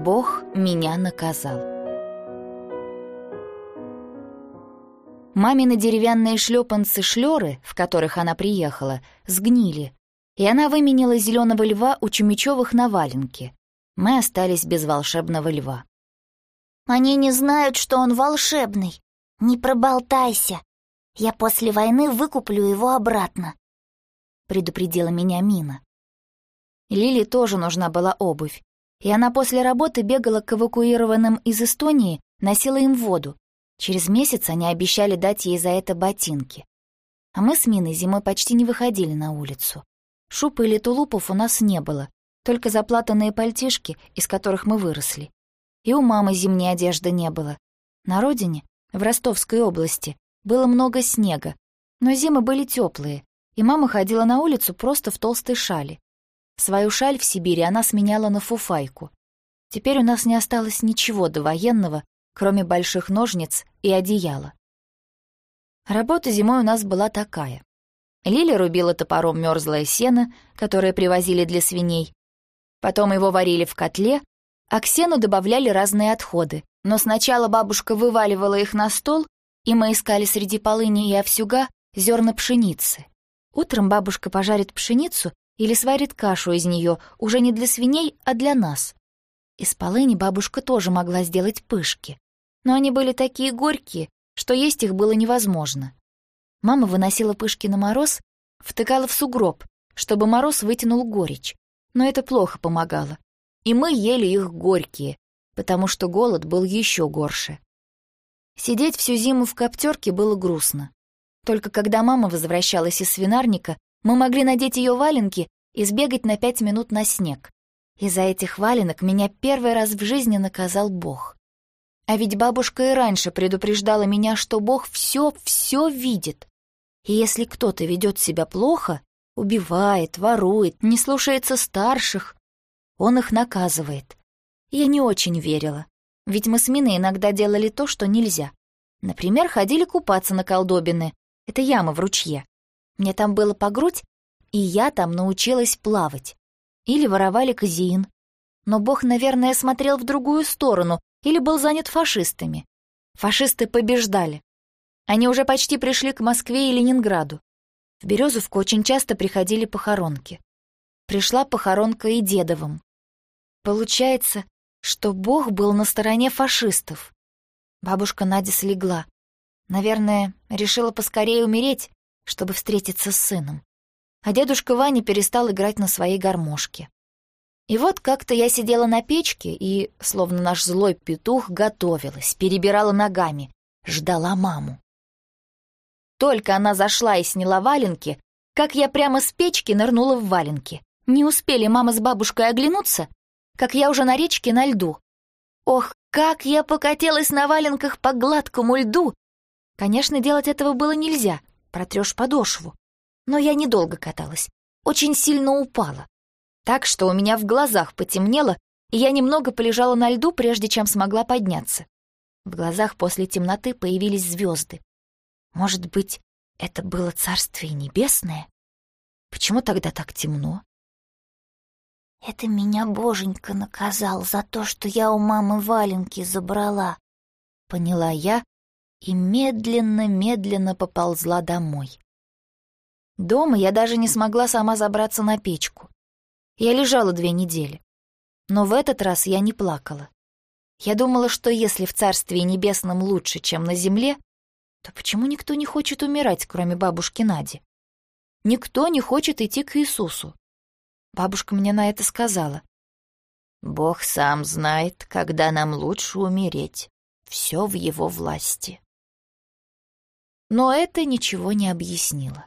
меня наказал. Мамины деревянные шлепанцы-шлеры, в которых она приехала, сгнили, и она выменила зеленого льва у Чумичевых на валенки. Мы остались без волшебного льва. «Они не знают, что он волшебный. Не проболтайся. Я после войны выкуплю его обратно», — предупредила меня Мина. Лили тоже нужна была обувь, и она после работы бегала к эвакуированным из Эстонии, носила им воду. Через месяц они обещали дать ей за это ботинки. А мы с Миной зимой почти не выходили на улицу. Шуб или тулупов у нас не было, только заплатанные пальтишки, из которых мы выросли. И у мамы зимней одежды не было. На родине, в Ростовской области, было много снега, но зимы были теплые, и мама ходила на улицу просто в толстой шали. Свою шаль в Сибири она сменяла на фуфайку. Теперь у нас не осталось ничего до кроме больших ножниц и одеяла. Работа зимой у нас была такая. Лиля рубила топором мёрзлое сено, которое привозили для свиней. Потом его варили в котле, а к сену добавляли разные отходы. Но сначала бабушка вываливала их на стол, и мы искали среди полыни и овсюга зерна пшеницы. Утром бабушка пожарит пшеницу или сварит кашу из нее уже не для свиней, а для нас. Из полыни бабушка тоже могла сделать пышки, но они были такие горькие, что есть их было невозможно. Мама выносила пышки на мороз, втыкала в сугроб, чтобы мороз вытянул горечь, но это плохо помогало. И мы ели их горькие, потому что голод был еще горше. Сидеть всю зиму в коптерке было грустно. Только когда мама возвращалась из свинарника, мы могли надеть ее валенки и сбегать на пять минут на снег. Из-за этих валенок меня первый раз в жизни наказал Бог. А ведь бабушка и раньше предупреждала меня, что Бог все-все видит. И если кто-то ведет себя плохо, убивает, ворует, не слушается старших, он их наказывает. Я не очень верила, ведь мы с Миной иногда делали то, что нельзя. Например, ходили купаться на колдобины, это яма в ручье. Мне там было по грудь, и я там научилась плавать. Или воровали казеин. Но Бог, наверное, смотрел в другую сторону или был занят фашистами. Фашисты побеждали. Они уже почти пришли к Москве и Ленинграду. В Березовку очень часто приходили похоронки. Пришла похоронка и Дедовым. Получается, что Бог был на стороне фашистов. Бабушка Надя слегла. Наверное, решила поскорее умереть, чтобы встретиться с сыном. А дедушка Ваня перестал играть на своей гармошке. И вот как-то я сидела на печке и, словно наш злой петух, готовилась, перебирала ногами, ждала маму. Только она зашла и сняла валенки, как я прямо с печки нырнула в валенки. Не успели мама с бабушкой оглянуться, как я уже на речке на льду. Ох, как я покатилась на валенках по гладкому льду! Конечно, делать этого было нельзя, протрешь подошву. Но я недолго каталась, очень сильно упала. Так что у меня в глазах потемнело, и я немного полежала на льду, прежде чем смогла подняться. В глазах после темноты появились звезды. Может быть, это было Царствие Небесное? Почему тогда так темно? Это меня боженька наказал за то, что я у мамы валенки забрала. Поняла я и медленно-медленно поползла домой. Дома я даже не смогла сама забраться на печку. Я лежала две недели. Но в этот раз я не плакала. Я думала, что если в Царстве Небесном лучше, чем на земле, то почему никто не хочет умирать, кроме бабушки Нади? Никто не хочет идти к Иисусу. Бабушка мне на это сказала. «Бог сам знает, когда нам лучше умереть. Все в его власти». Но это ничего не объяснило.